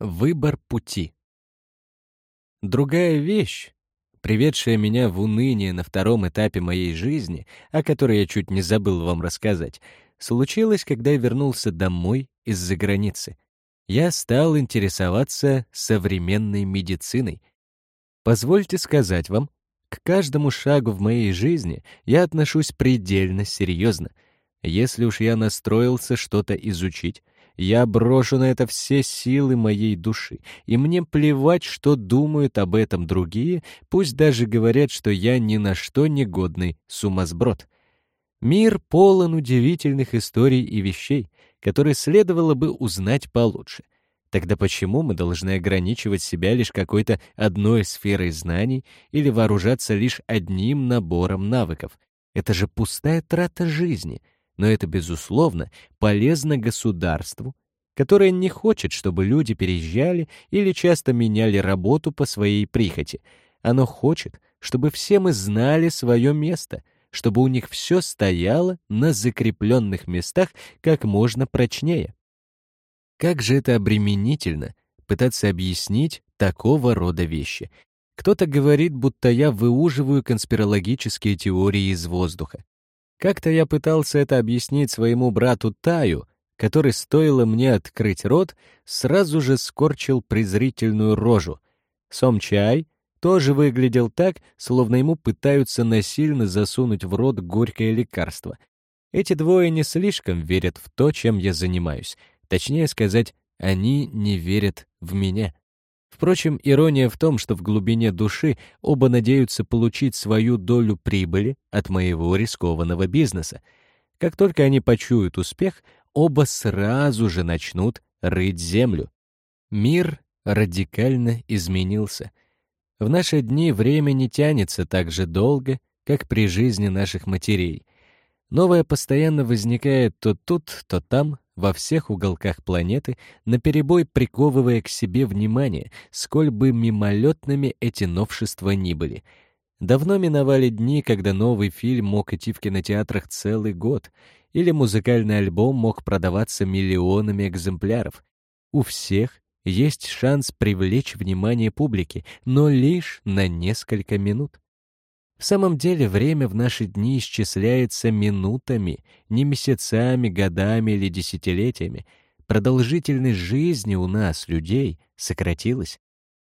Выбор пути. Другая вещь, приведшая меня в уныние на втором этапе моей жизни, о которой я чуть не забыл вам рассказать, случилась, когда я вернулся домой из-за границы. Я стал интересоваться современной медициной. Позвольте сказать вам, к каждому шагу в моей жизни я отношусь предельно серьезно. Если уж я настроился что-то изучить, я брошу на это все силы моей души, и мне плевать, что думают об этом другие, пусть даже говорят, что я ни на что не годный сумасброд. Мир полон удивительных историй и вещей, которые следовало бы узнать получше. Тогда почему мы должны ограничивать себя лишь какой-то одной сферой знаний или вооружаться лишь одним набором навыков? Это же пустая трата жизни — но это, безусловно, полезно государству, которое не хочет, чтобы люди переезжали или часто меняли работу по своей прихоти. Оно хочет, чтобы все мы знали свое место, чтобы у них все стояло на закрепленных местах как можно прочнее. Как же это обременительно пытаться объяснить такого рода вещи. Кто-то говорит, будто я выуживаю конспирологические теории из воздуха. Как-то я пытался это объяснить своему брату Таю, который, стоило мне открыть рот, сразу же скорчил презрительную рожу. Сом-чай тоже выглядел так, словно ему пытаются насильно засунуть в рот горькое лекарство. Эти двое не слишком верят в то, чем я занимаюсь. Точнее сказать, они не верят в меня. Впрочем, ирония в том, что в глубине души оба надеются получить свою долю прибыли от моего рискованного бизнеса. Как только они почуют успех, оба сразу же начнут рыть землю. Мир радикально изменился. В наши дни время не тянется так же долго, как при жизни наших матерей. Новое постоянно возникает то тут, то там, во всех уголках планеты, наперебой приковывая к себе внимание, сколь бы мимолетными эти новшества ни были. Давно миновали дни, когда новый фильм мог идти в кинотеатрах целый год, или музыкальный альбом мог продаваться миллионами экземпляров. У всех есть шанс привлечь внимание публики, но лишь на несколько минут. В самом деле время в наши дни исчисляется минутами, не месяцами, годами или десятилетиями. Продолжительность жизни у нас, людей, сократилась.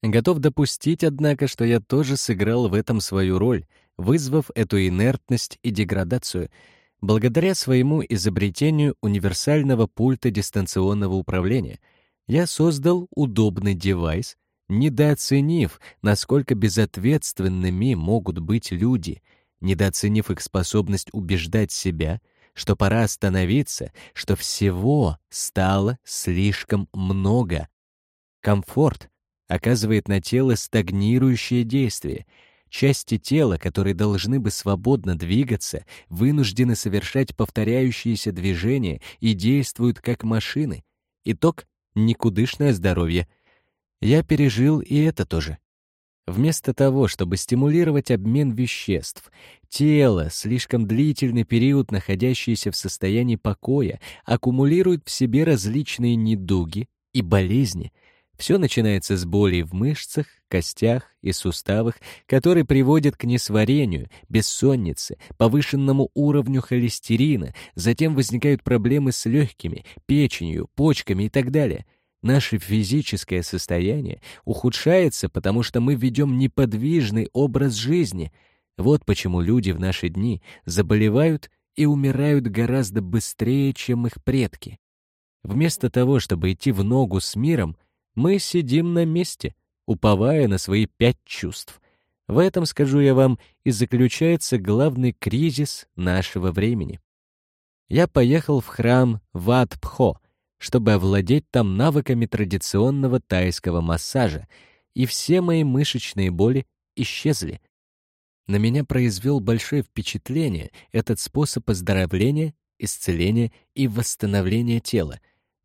Готов допустить, однако, что я тоже сыграл в этом свою роль, вызвав эту инертность и деградацию, благодаря своему изобретению универсального пульта дистанционного управления. Я создал удобный девайс — недооценив, насколько безответственными могут быть люди, недооценив их способность убеждать себя, что пора остановиться, что всего стало слишком много. Комфорт оказывает на тело стагнирующее действие. Части тела, которые должны бы свободно двигаться, вынуждены совершать повторяющиеся движения и действуют как машины. Итог — никудышное здоровье — я пережил и это тоже. Вместо того, чтобы стимулировать обмен веществ, тело, слишком длительный период находящееся в состоянии покоя, аккумулирует в себе различные недуги и болезни. Все начинается с болей в мышцах, костях и суставах, которые приводят к несварению, бессоннице, повышенному уровню холестерина, затем возникают проблемы с легкими, печенью, почками и так далее — Наше физическое состояние ухудшается, потому что мы ведем неподвижный образ жизни. Вот почему люди в наши дни заболевают и умирают гораздо быстрее, чем их предки. Вместо того, чтобы идти в ногу с миром, мы сидим на месте, уповая на свои пять чувств. В этом, скажу я вам, и заключается главный кризис нашего времени. Я поехал в храм Ват-Пхо — чтобы овладеть там навыками традиционного тайского массажа, и все мои мышечные боли исчезли. На меня произвел большое впечатление этот способ оздоровления, исцеления и восстановления тела.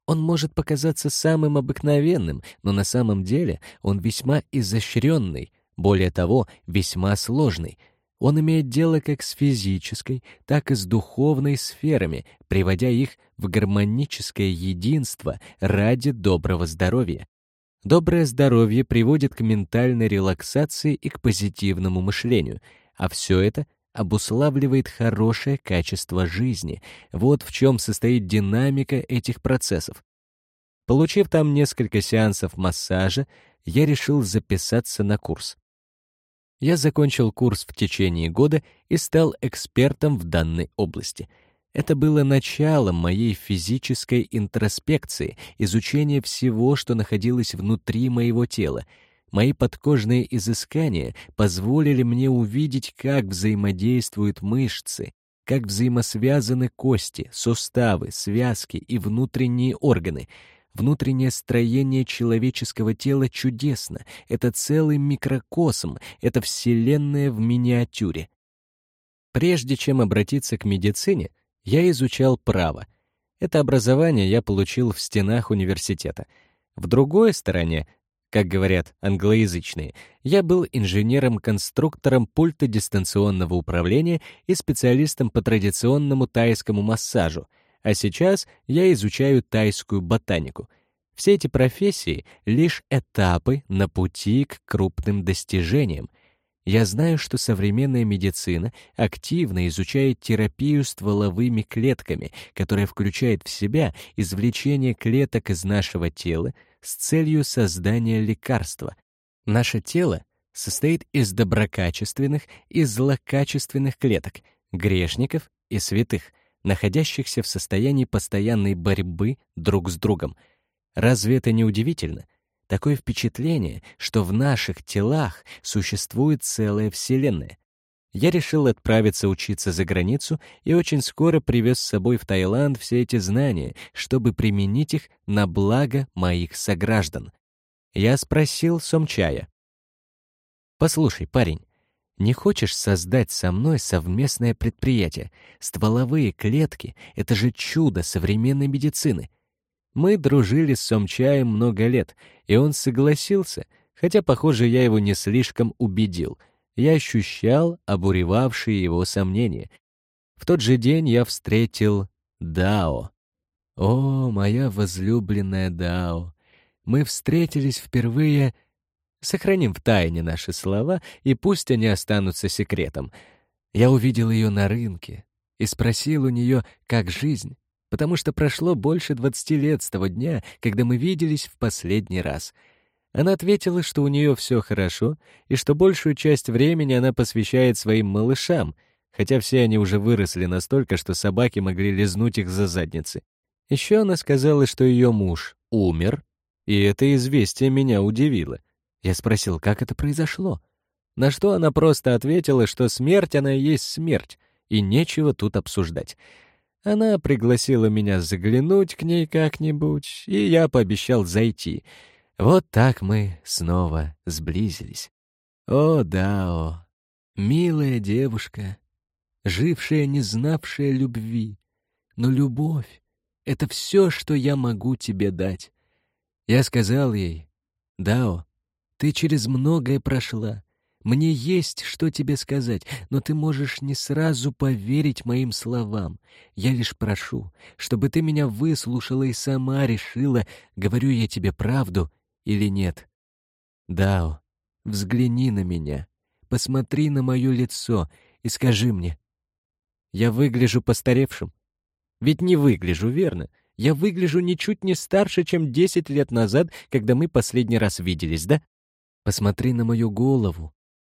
Он может показаться самым обыкновенным, но на самом деле он весьма изощренный, более того, весьма сложный — он имеет дело как с физической, так и с духовной сферами, приводя их в гармоническое единство ради доброго здоровья. Доброе здоровье приводит к ментальной релаксации и к позитивному мышлению, а все это обуславливает хорошее качество жизни. Вот в чем состоит динамика этих процессов. Получив там несколько сеансов массажа, я решил записаться на курс. Я закончил курс в течение года и стал экспертом в данной области. Это было началом моей физической интроспекции, изучения всего, что находилось внутри моего тела — Мои подкожные изыскания позволили мне увидеть, как взаимодействуют мышцы, как взаимосвязаны кости, суставы, связки и внутренние органы. Внутреннее строение человеческого тела чудесно. Это целый микрокосм, это вселенная в миниатюре. Прежде чем обратиться к медицине, я изучал право. Это образование я получил в стенах университета. В другой стороне как говорят англоязычные, я был инженером-конструктором пульта дистанционного управления и специалистом по традиционному тайскому массажу, а сейчас я изучаю тайскую ботанику. Все эти профессии — лишь этапы на пути к крупным достижениям — я знаю, что современная медицина активно изучает терапию стволовыми клетками, которая включает в себя извлечение клеток из нашего тела с целью создания лекарства. Наше тело состоит из доброкачественных и злокачественных клеток, грешников и святых, находящихся в состоянии постоянной борьбы друг с другом. Разве это не удивительно? Такое впечатление, что в наших телах существует целая вселенная. Я решил отправиться учиться за границу и очень скоро привез с собой в Таиланд все эти знания, чтобы применить их на благо моих сограждан. Я спросил Сомчая. «Послушай, парень, не хочешь создать со мной совместное предприятие? Стволовые клетки — это же чудо современной медицины. Мы дружили с Сомчаем много лет, и он согласился, хотя, похоже, я его не слишком убедил. Я ощущал обуревавшие его сомнения. В тот же день я встретил Дао. О, моя возлюбленная Дао! Мы встретились впервые... Сохраним в тайне наши слова, и пусть они останутся секретом. Я увидел ее на рынке и спросил у нее, как жизнь потому что прошло больше двадцати лет с того дня, когда мы виделись в последний раз. Она ответила, что у нее все хорошо, и что большую часть времени она посвящает своим малышам, хотя все они уже выросли настолько, что собаки могли лизнуть их за задницы. Еще она сказала, что ее муж умер, и это известие меня удивило. Я спросил, как это произошло. На что она просто ответила, что смерть она и есть смерть, и нечего тут обсуждать. Она пригласила меня заглянуть к ней как-нибудь, и я пообещал зайти. Вот так мы снова сблизились. О, Дао, милая девушка, жившая, не знавшая любви. Но любовь — это все, что я могу тебе дать. Я сказал ей, Дао, ты через многое прошла, мне есть что тебе сказать, но ты можешь не сразу поверить моим словам. Я лишь прошу, чтобы ты меня выслушала и сама решила, говорю я тебе правду или нет. Дао, взгляни на меня, посмотри на мое лицо и скажи мне. Я выгляжу постаревшим? Ведь не выгляжу, верно? Я выгляжу ничуть не старше, чем десять лет назад, когда мы последний раз виделись, да? Посмотри на мою голову,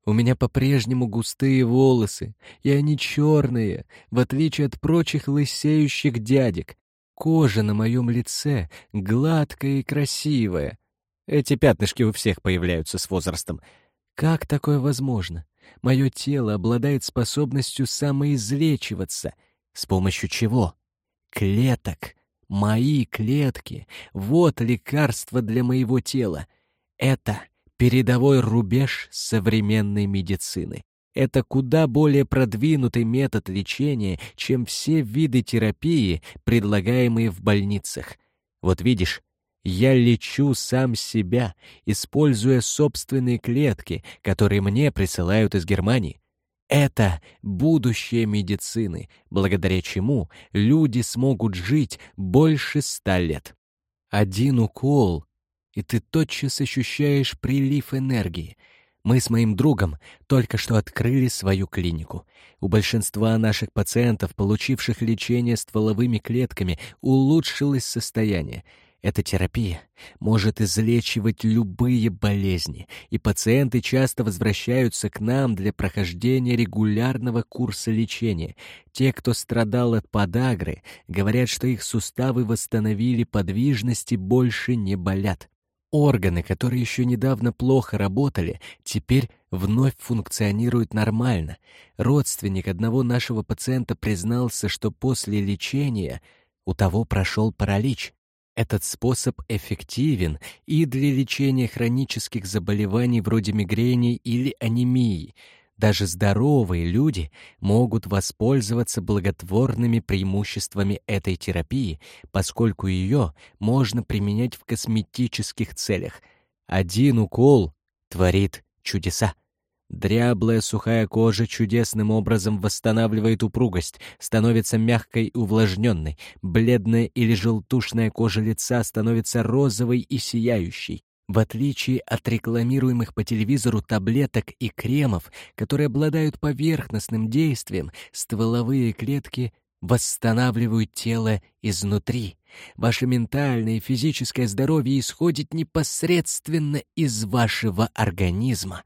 у меня по-прежнему густые волосы, и они черные, в отличие от прочих лысеющих дядек. Кожа на моем лице гладкая и красивая. Эти пятнышки у всех появляются с возрастом. Как такое возможно? Мое тело обладает способностью самоизлечиваться. С помощью чего? Клеток. Мои клетки. Вот лекарство для моего тела. Это передовой рубеж современной медицины. Это куда более продвинутый метод лечения, чем все виды терапии, предлагаемые в больницах. Вот видишь, я лечу сам себя, используя собственные клетки, которые мне присылают из Германии. Это будущее медицины, благодаря чему люди смогут жить больше ста лет. Один укол и ты тотчас ощущаешь прилив энергии. Мы с моим другом только что открыли свою клинику. У большинства наших пациентов, получивших лечение стволовыми клетками, улучшилось состояние. Эта терапия может излечивать любые болезни, и пациенты часто возвращаются к нам для прохождения регулярного курса лечения. Те, кто страдал от подагры, говорят, что их суставы восстановили подвижность и больше не болят. Органы, которые еще недавно плохо работали, теперь вновь функционируют нормально. Родственник одного нашего пациента признался, что после лечения у того прошел паралич. Этот способ эффективен и для лечения хронических заболеваний вроде мигрени или анемии. Даже здоровые люди могут воспользоваться благотворными преимуществами этой терапии, поскольку ее можно применять в косметических целях. Один укол творит чудеса. Дряблая сухая кожа чудесным образом восстанавливает упругость, становится мягкой и увлажненной. Бледная или желтушная кожа лица становится розовой и сияющей. В отличие от рекламируемых по телевизору таблеток и кремов, которые обладают поверхностным действием, стволовые клетки восстанавливают тело изнутри. Ваше ментальное и физическое здоровье исходит непосредственно из вашего организма.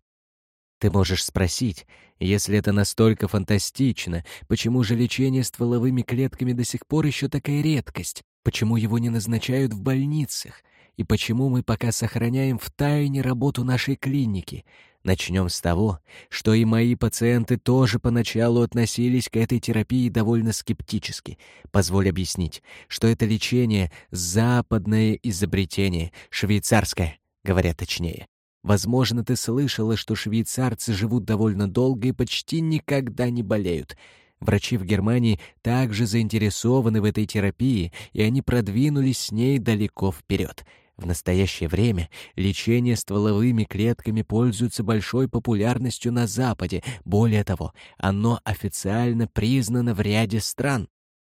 Ты можешь спросить, если это настолько фантастично, почему же лечение стволовыми клетками до сих пор еще такая редкость? Почему его не назначают в больницах? И почему мы пока сохраняем в тайне работу нашей клиники? Начнем с того, что и мои пациенты тоже поначалу относились к этой терапии довольно скептически. Позволь объяснить, что это лечение — западное изобретение, швейцарское, говоря точнее. Возможно, ты слышала, что швейцарцы живут довольно долго и почти никогда не болеют. Врачи в Германии также заинтересованы в этой терапии, и они продвинулись с ней далеко вперед. В настоящее время лечение стволовыми клетками пользуется большой популярностью на Западе. Более того, оно официально признано в ряде стран.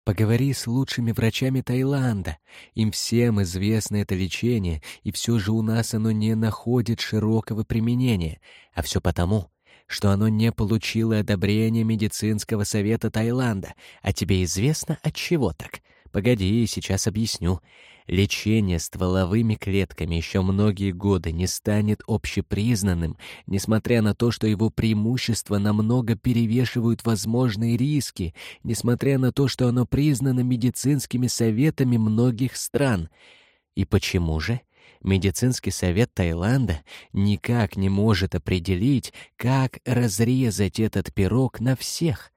Поговори с лучшими врачами Таиланда. Им всем известно это лечение, и все же у нас оно не находит широкого применения. А все потому, что оно не получило одобрения медицинского совета Таиланда. А тебе известно, от чего так? Погоди, сейчас объясню. Лечение стволовыми клетками еще многие годы не станет общепризнанным, несмотря на то, что его преимущества намного перевешивают возможные риски, несмотря на то, что оно признано медицинскими советами многих стран. И почему же? Медицинский совет Таиланда никак не может определить, как разрезать этот пирог на всех.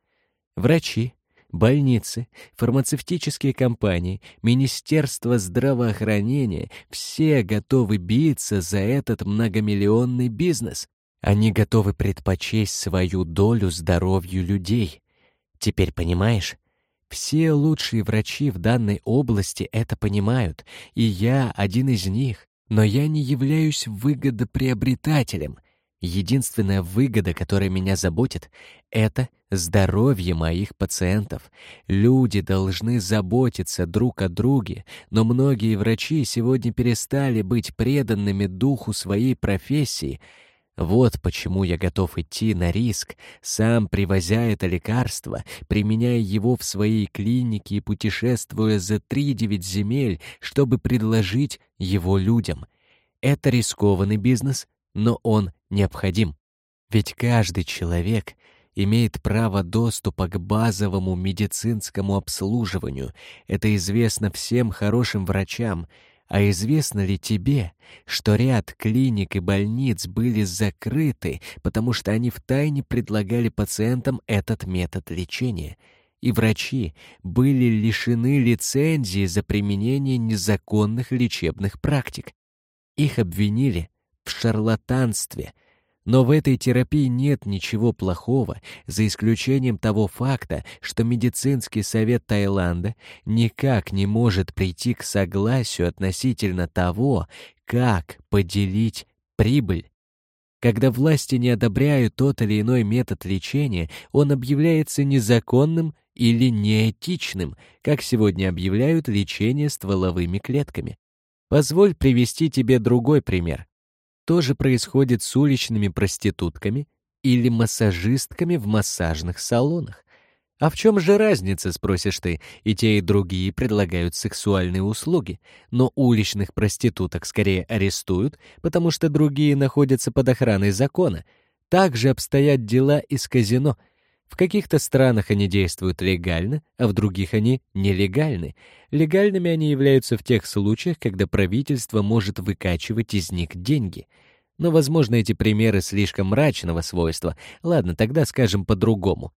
Врачи, больницы, фармацевтические компании, Министерство здравоохранения — все готовы биться за этот многомиллионный бизнес. Они готовы предпочесть свою долю здоровью людей. Теперь понимаешь? Все лучшие врачи в данной области это понимают, и я один из них. Но я не являюсь выгодоприобретателем — Единственная выгода, которая меня заботит, это здоровье моих пациентов. Люди должны заботиться друг о друге, но многие врачи сегодня перестали быть преданными духу своей профессии. Вот почему я готов идти на риск, сам привозя это лекарство, применяя его в своей клинике и путешествуя за три-девять земель, чтобы предложить его людям. Это рискованный бизнес, но он необходим. Ведь каждый человек имеет право доступа к базовому медицинскому обслуживанию. Это известно всем хорошим врачам. А известно ли тебе, что ряд клиник и больниц были закрыты, потому что они втайне предлагали пациентам этот метод лечения? И врачи были лишены лицензии за применение незаконных лечебных практик. Их обвинили в шарлатанстве. Но в этой терапии нет ничего плохого, за исключением того факта, что медицинский совет Таиланда никак не может прийти к согласию относительно того, как поделить прибыль. Когда власти не одобряют тот или иной метод лечения, он объявляется незаконным или неэтичным, как сегодня объявляют лечение стволовыми клетками. Позволь привести тебе другой пример. То же происходит с уличными проститутками или массажистками в массажных салонах. А в чем же разница, спросишь ты? И те, и другие предлагают сексуальные услуги, но уличных проституток скорее арестуют, потому что другие находятся под охраной закона. Так же обстоят дела и с казино. В каких-то странах они действуют легально, а в других они нелегальны. Легальными они являются в тех случаях, когда правительство может выкачивать из них деньги. Но, возможно, эти примеры слишком мрачного свойства. Ладно, тогда скажем по-другому.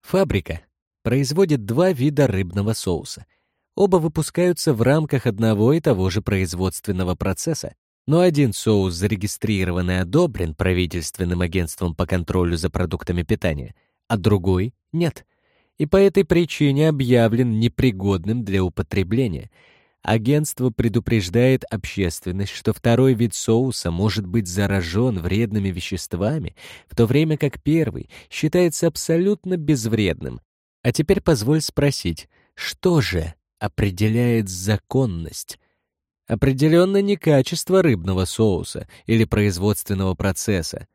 Фабрика производит два вида рыбного соуса. Оба выпускаются в рамках одного и того же производственного процесса, но один соус зарегистрирован и одобрен правительственным агентством по контролю за продуктами питания, а другой — нет. И по этой причине объявлен непригодным для употребления — Агентство предупреждает общественность, что второй вид соуса может быть заражен вредными веществами, в то время как первый считается абсолютно безвредным. А теперь позволь спросить, что же определяет законность? Определенно не качество рыбного соуса или производственного процесса.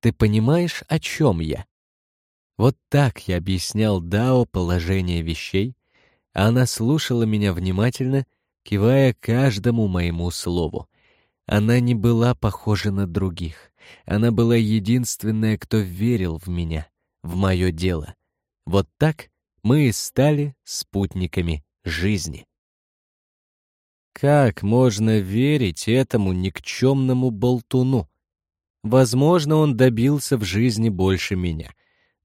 Ты понимаешь, о чем я? Вот так я объяснял Дао положение вещей, а она слушала меня внимательно — кивая каждому моему слову. Она не была похожа на других. Она была единственная, кто верил в меня, в мое дело. Вот так мы и стали спутниками жизни. Как можно верить этому никчемному болтуну? Возможно, он добился в жизни больше меня,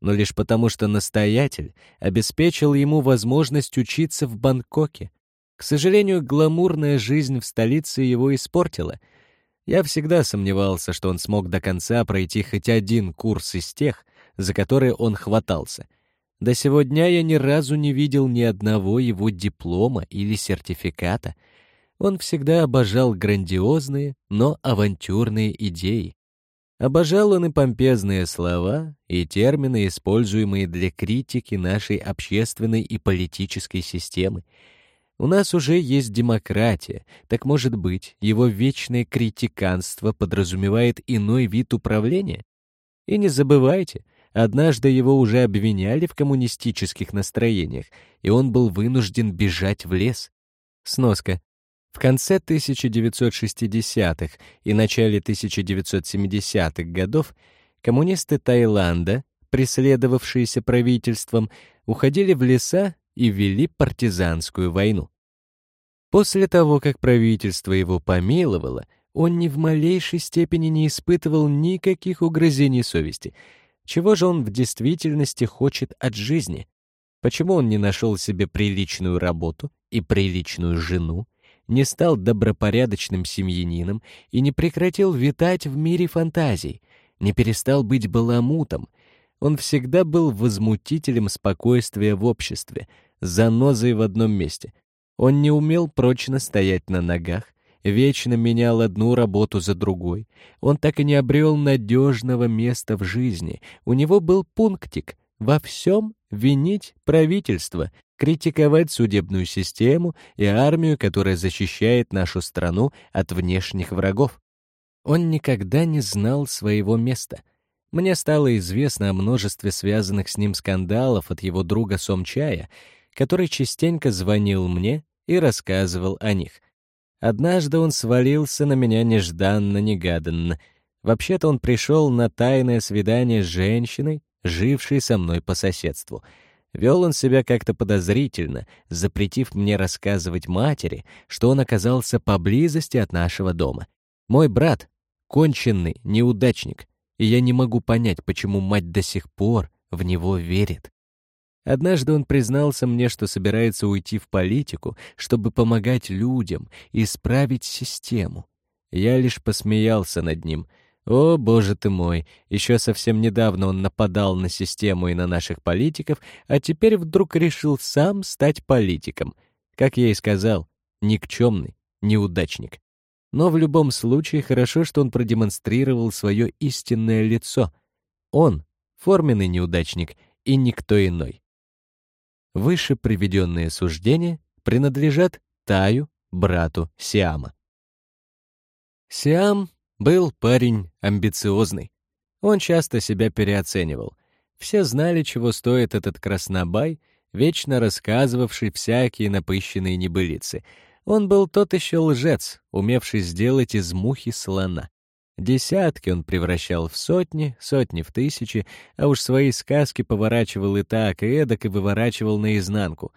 но лишь потому, что настоятель обеспечил ему возможность учиться в Бангкоке, к сожалению, гламурная жизнь в столице его испортила. Я всегда сомневался, что он смог до конца пройти хоть один курс из тех, за которые он хватался. До сего дня я ни разу не видел ни одного его диплома или сертификата. Он всегда обожал грандиозные, но авантюрные идеи. Обожал он и помпезные слова, и термины, используемые для критики нашей общественной и политической системы — у нас уже есть демократия, так может быть, его вечное критиканство подразумевает иной вид управления? И не забывайте, однажды его уже обвиняли в коммунистических настроениях, и он был вынужден бежать в лес. Сноска. В конце 1960-х и начале 1970-х годов коммунисты Таиланда, преследовавшиеся правительством, уходили в леса и вели партизанскую войну. После того, как правительство его помиловало, он ни в малейшей степени не испытывал никаких угрызений совести. Чего же он в действительности хочет от жизни? Почему он не нашел себе приличную работу и приличную жену, не стал добропорядочным семьянином и не прекратил витать в мире фантазий, не перестал быть баламутом? Он всегда был возмутителем спокойствия в обществе, занозой в одном месте — он не умел прочно стоять на ногах, вечно менял одну работу за другой. Он так и не обрел надежного места в жизни. У него был пунктик во всем винить правительство, критиковать судебную систему и армию, которая защищает нашу страну от внешних врагов. Он никогда не знал своего места. Мне стало известно о множестве связанных с ним скандалов от его друга Сомчая, который частенько звонил мне и рассказывал о них. Однажды он свалился на меня нежданно-негаданно. Вообще-то он пришел на тайное свидание с женщиной, жившей со мной по соседству. Вел он себя как-то подозрительно, запретив мне рассказывать матери, что он оказался поблизости от нашего дома. Мой брат — конченный неудачник, и я не могу понять, почему мать до сих пор в него верит. Однажды он признался мне, что собирается уйти в политику, чтобы помогать людям исправить систему. Я лишь посмеялся над ним. О, боже ты мой, еще совсем недавно он нападал на систему и на наших политиков, а теперь вдруг решил сам стать политиком. Как я и сказал, никчемный, неудачник. Но в любом случае хорошо, что он продемонстрировал свое истинное лицо. Он — форменный неудачник и никто иной. Выше приведенные суждения принадлежат Таю, брату Сиама. Сиам был парень амбициозный. Он часто себя переоценивал. Все знали, чего стоит этот краснобай, вечно рассказывавший всякие напыщенные небылицы. Он был тот еще лжец, умевший сделать из мухи слона. Десятки он превращал в сотни, сотни в тысячи, а уж свои сказки поворачивал и так, и эдак, и выворачивал наизнанку.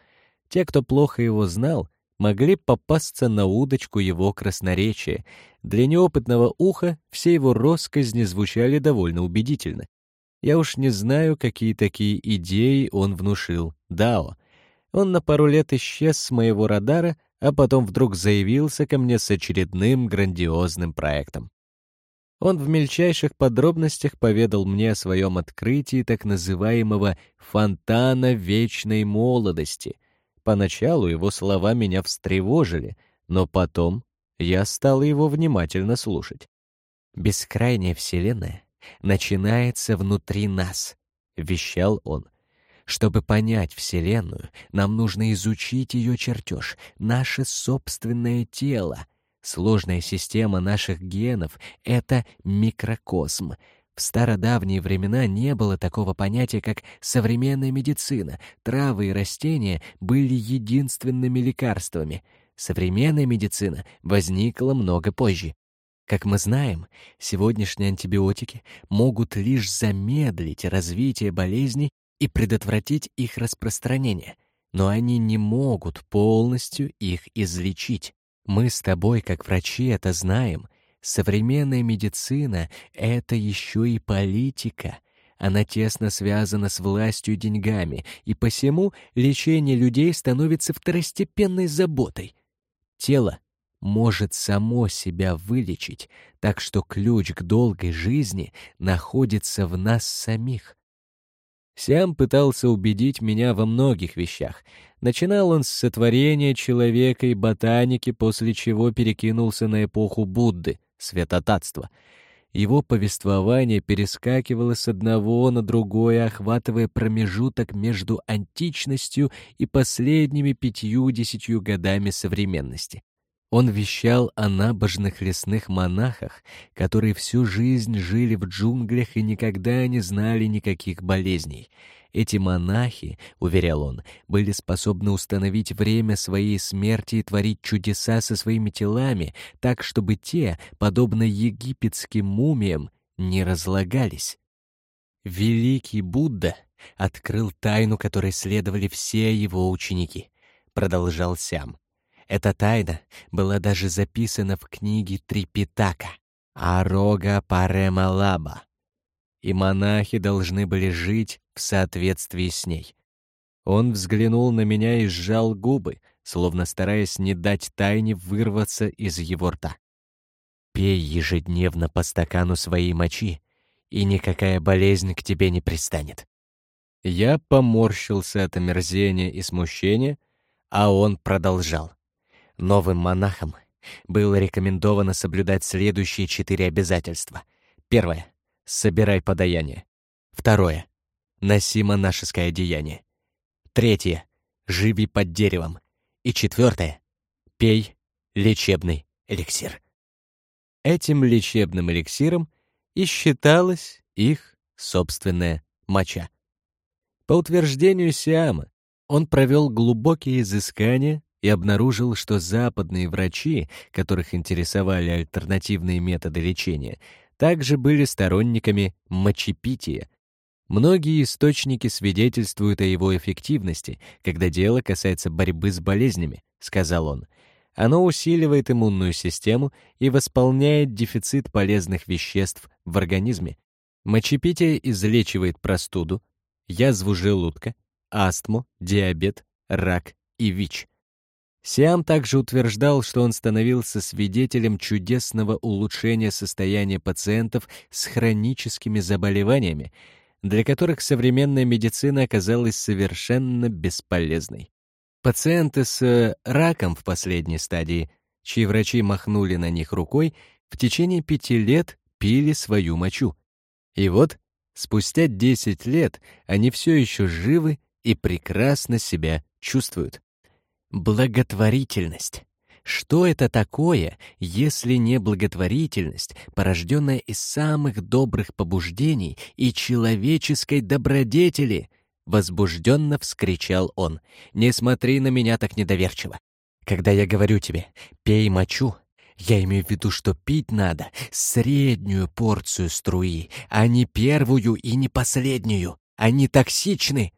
Те, кто плохо его знал, могли попасться на удочку его красноречия. Для неопытного уха все его россказни звучали довольно убедительно. Я уж не знаю, какие такие идеи он внушил Дао. Он на пару лет исчез с моего радара, а потом вдруг заявился ко мне с очередным грандиозным проектом. Он в мельчайших подробностях поведал мне о своем открытии так называемого «фонтана вечной молодости». Поначалу его слова меня встревожили, но потом я стал его внимательно слушать. «Бескрайняя Вселенная начинается внутри нас», — вещал он. Чтобы понять Вселенную, нам нужно изучить ее чертеж, наше собственное тело — Сложная система наших генов — это микрокосм. В стародавние времена не было такого понятия, как современная медицина. Травы и растения были единственными лекарствами. Современная медицина возникла много позже. Как мы знаем, сегодняшние антибиотики могут лишь замедлить развитие болезней и предотвратить их распространение, но они не могут полностью их излечить. Мы с тобой, как врачи, это знаем. Современная медицина — это еще и политика. Она тесно связана с властью и деньгами, и посему лечение людей становится второстепенной заботой. Тело может само себя вылечить, так что ключ к долгой жизни находится в нас самих. Сиам пытался убедить меня во многих вещах. Начинал он с сотворения человека и ботаники, после чего перекинулся на эпоху Будды, светотатства. Его повествование перескакивало с одного на другое, охватывая промежуток между античностью и последними пятью-десятью годами современности. Он вещал о набожных лесных монахах, которые всю жизнь жили в джунглях и никогда не знали никаких болезней. Эти монахи, уверял он, были способны установить время своей смерти и творить чудеса со своими телами, так чтобы те, подобно египетским мумиям, не разлагались. Великий Будда открыл тайну, которой следовали все его ученики, продолжал Сям. Эта тайна была даже записана в книге Трипитака «Арога Паремалаба», и монахи должны были жить в соответствии с ней. Он взглянул на меня и сжал губы, словно стараясь не дать тайне вырваться из его рта. «Пей ежедневно по стакану своей мочи, и никакая болезнь к тебе не пристанет». Я поморщился от омерзения и смущения, а он продолжал. Новым монахам было рекомендовано соблюдать следующие четыре обязательства. Первое — собирай подаяние. Второе — носи монашеское одеяние. Третье — живи под деревом. И четвертое — пей лечебный эликсир. Этим лечебным эликсиром и считалась их собственная моча. По утверждению Сиама, он провел глубокие изыскания и обнаружил, что западные врачи, которых интересовали альтернативные методы лечения, также были сторонниками мочепития. Многие источники свидетельствуют о его эффективности, когда дело касается борьбы с болезнями, сказал он. Оно усиливает иммунную систему и восполняет дефицит полезных веществ в организме. Мочепитие излечивает простуду, язву желудка, астму, диабет, рак и ВИЧ. Сиам также утверждал, что он становился свидетелем чудесного улучшения состояния пациентов с хроническими заболеваниями, для которых современная медицина оказалась совершенно бесполезной. Пациенты с раком в последней стадии, чьи врачи махнули на них рукой, в течение пяти лет пили свою мочу. И вот, спустя 10 лет, они все еще живы и прекрасно себя чувствуют. Благотворительность. Что это такое, если не благотворительность, порожденная из самых добрых побуждений и человеческой добродетели? Возбужденно вскричал он. «Не смотри на меня так недоверчиво. Когда я говорю тебе «пей мочу», я имею в виду, что пить надо среднюю порцию струи, а не первую и не последнюю. Они токсичны.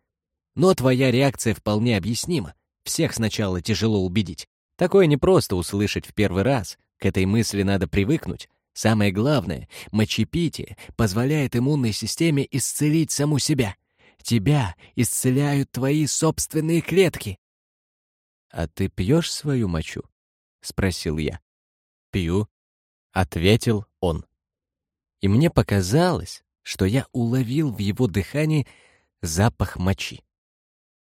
Но твоя реакция вполне объяснима. Всех сначала тяжело убедить. Такое не просто услышать в первый раз. К этой мысли надо привыкнуть. Самое главное, мочепитие позволяет иммунной системе исцелить саму себя. Тебя исцеляют твои собственные клетки. «А ты пьешь свою мочу?» — спросил я. «Пью», — ответил он. И мне показалось, что я уловил в его дыхании запах мочи.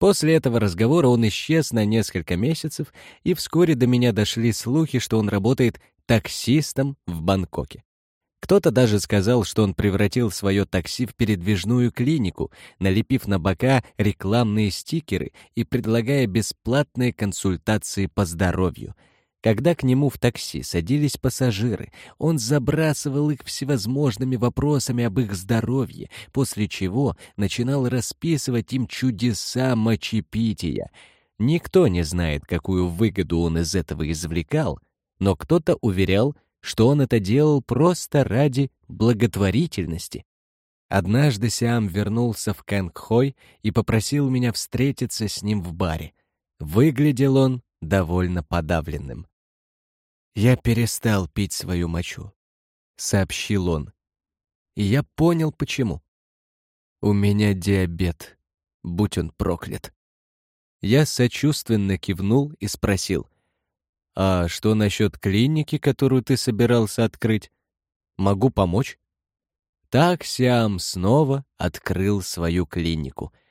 После этого разговора он исчез на несколько месяцев, и вскоре до меня дошли слухи, что он работает таксистом в Бангкоке. Кто-то даже сказал, что он превратил свое такси в передвижную клинику, налепив на бока рекламные стикеры и предлагая бесплатные консультации по здоровью — когда к нему в такси садились пассажиры, он забрасывал их всевозможными вопросами об их здоровье, после чего начинал расписывать им чудеса мочепития. Никто не знает, какую выгоду он из этого извлекал, но кто-то уверял, что он это делал просто ради благотворительности. Однажды Сиам вернулся в Кэнгхой и попросил меня встретиться с ним в баре. Выглядел он довольно подавленным. «Я перестал пить свою мочу», — сообщил он. И я понял, почему. «У меня диабет, будь он проклят». Я сочувственно кивнул и спросил, «А что насчет клиники, которую ты собирался открыть? Могу помочь?» Так Сиам снова открыл свою клинику —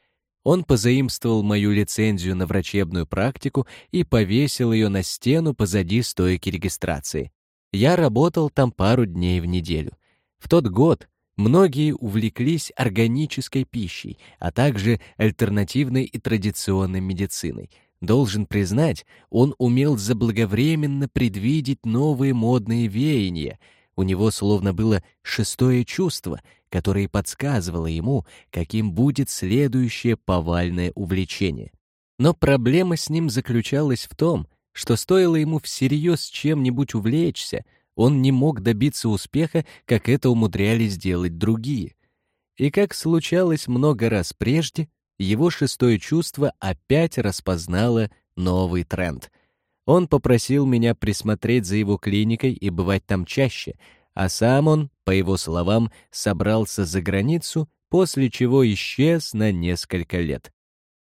он позаимствовал мою лицензию на врачебную практику и повесил ее на стену позади стойки регистрации. Я работал там пару дней в неделю. В тот год многие увлеклись органической пищей, а также альтернативной и традиционной медициной. Должен признать, он умел заблаговременно предвидеть новые модные веяния. У него словно было шестое чувство — которое подсказывало ему, каким будет следующее повальное увлечение. Но проблема с ним заключалась в том, что стоило ему всерьез чем-нибудь увлечься, он не мог добиться успеха, как это умудрялись делать другие. И как случалось много раз прежде, его шестое чувство опять распознало новый тренд. Он попросил меня присмотреть за его клиникой и бывать там чаще — а сам он, по его словам, собрался за границу, после чего исчез на несколько лет.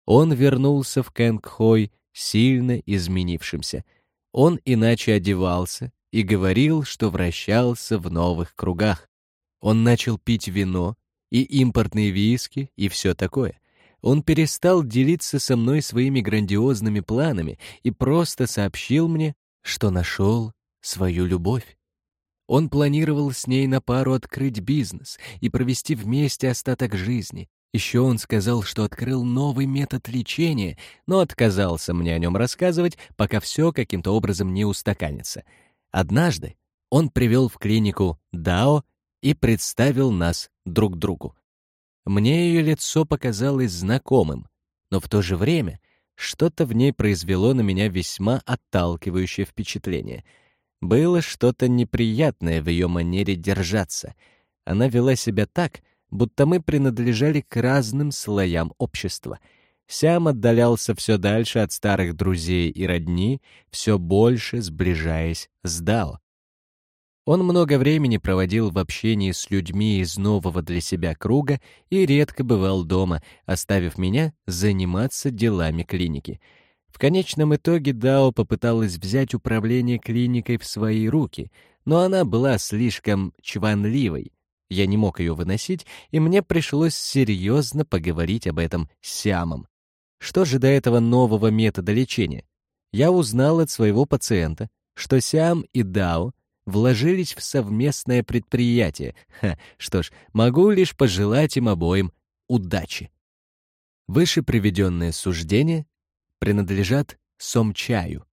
Он вернулся в Кэнгхой сильно изменившимся. Он иначе одевался и говорил, что вращался в новых кругах. Он начал пить вино и импортные виски и все такое. Он перестал делиться со мной своими грандиозными планами и просто сообщил мне, что нашел свою любовь. Он планировал с ней на пару открыть бизнес и провести вместе остаток жизни. Еще он сказал, что открыл новый метод лечения, но отказался мне о нем рассказывать, пока все каким-то образом не устаканится. Однажды он привел в клинику Дао и представил нас друг другу. Мне ее лицо показалось знакомым, но в то же время что-то в ней произвело на меня весьма отталкивающее впечатление — было что-то неприятное в ее манере держаться. Она вела себя так, будто мы принадлежали к разным слоям общества. Сям отдалялся все дальше от старых друзей и родни, все больше сближаясь с Дао. Он много времени проводил в общении с людьми из нового для себя круга и редко бывал дома, оставив меня заниматься делами клиники — в конечном итоге Дао попыталась взять управление клиникой в свои руки, но она была слишком чванливой. Я не мог ее выносить, и мне пришлось серьезно поговорить об этом с Сиамом. Что же до этого нового метода лечения? Я узнал от своего пациента, что Сиам и Дао вложились в совместное предприятие. Ха, что ж, могу лишь пожелать им обоим удачи. Выше приведенное суждение принадлежат Сомчаю,